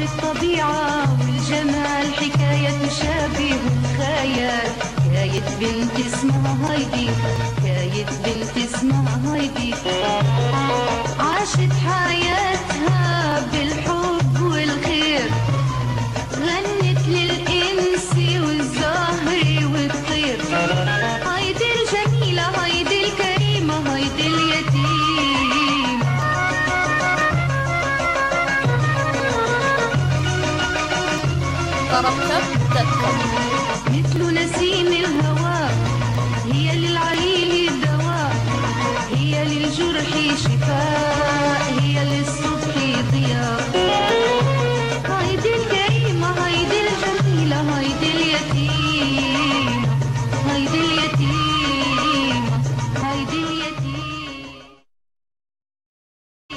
عبر الطبيعة والجمال حكاية حكاية بنت اسمها هايدي حكاية بنت اسمها هايدي. عاشت حياة مثل نسيم الهوى هي للعليل دواء هي للجرح شفاء.